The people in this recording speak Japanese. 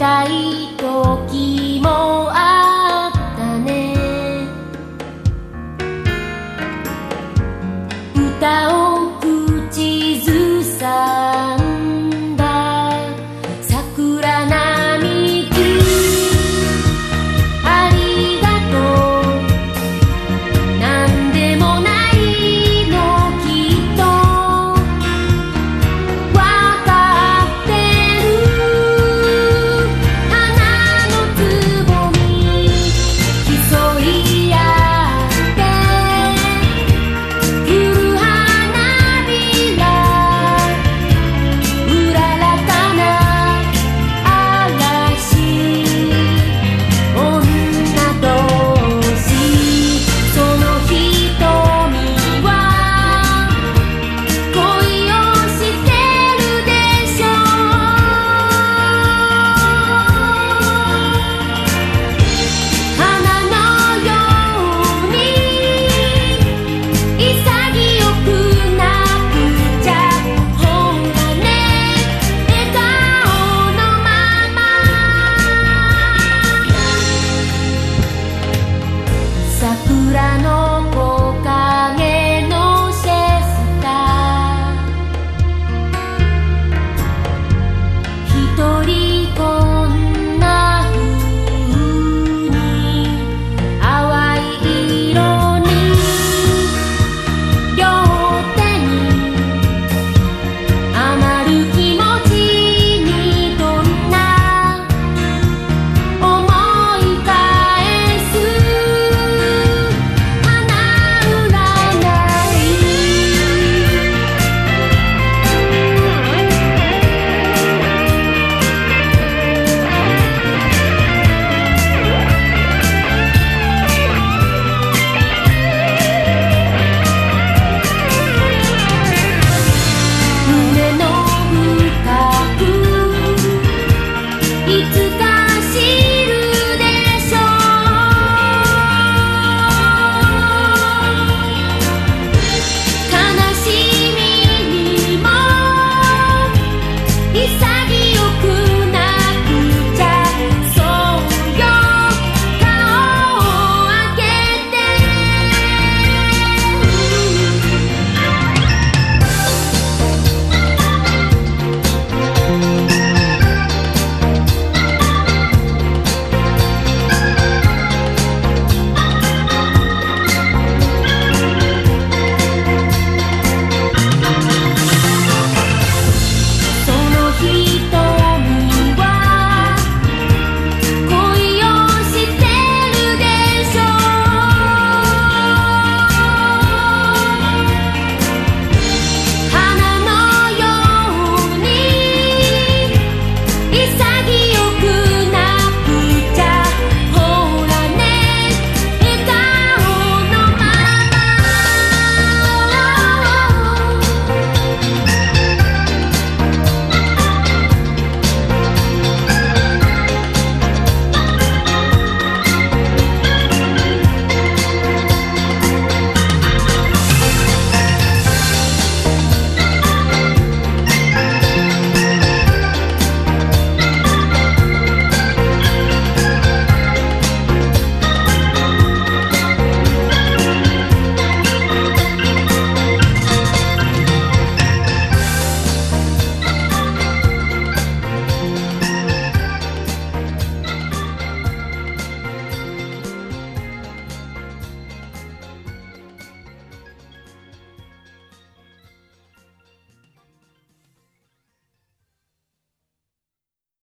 たい時